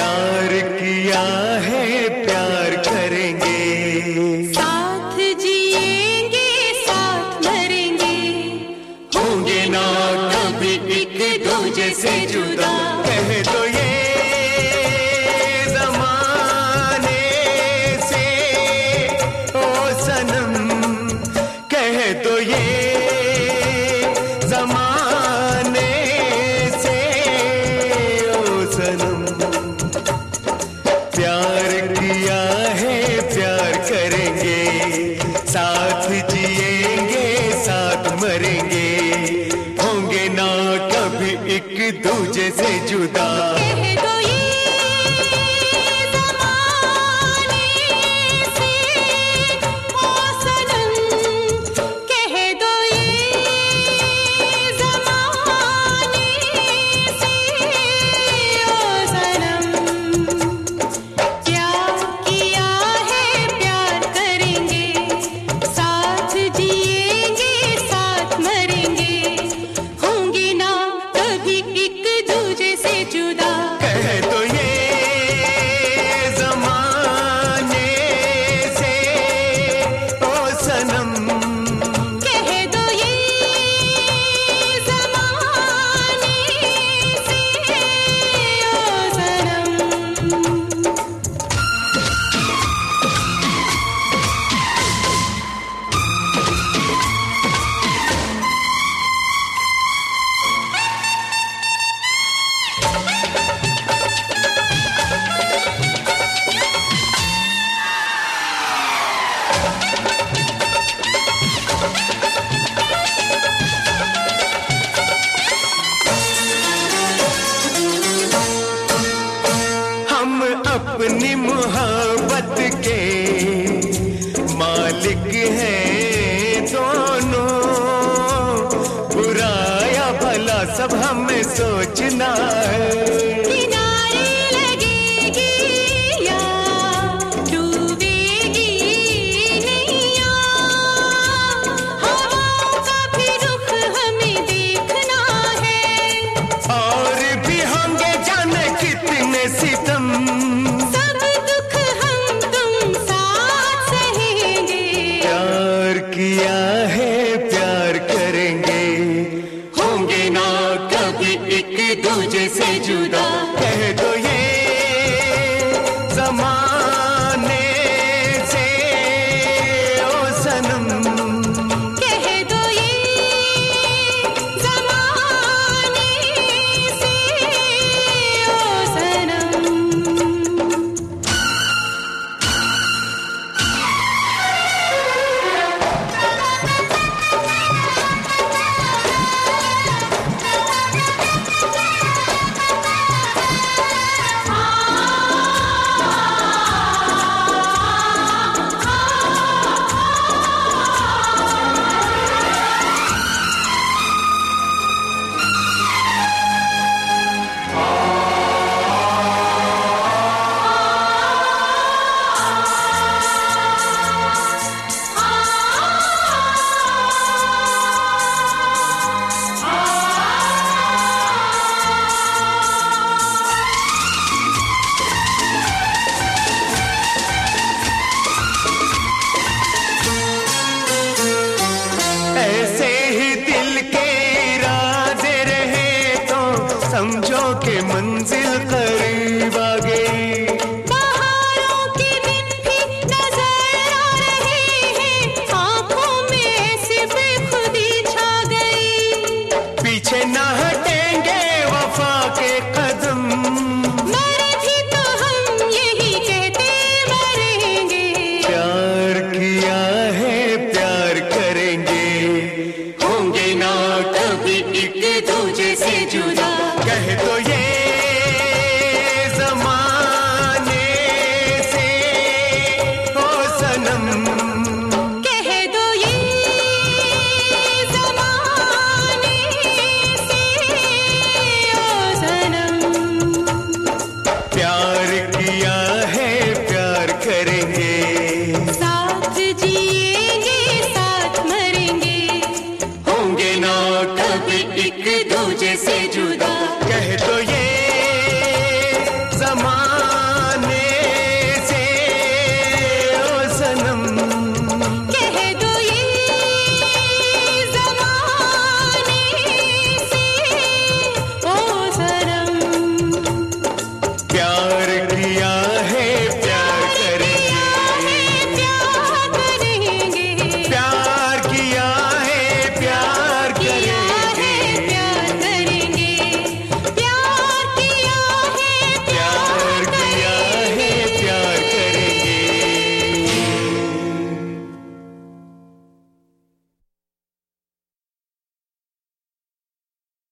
प्यार किया है प्यार करेंगे। साथ जिएँगे साथ मरेंगे। होंगे ना कभी एक दूजे से जुदा। कह तो ये से ओ सनम दिया के मालिक हैं दोनों। बुरा या भला सब हमें सोचना से जुदा। कह दो ये जमा एक दूजे से जुदा।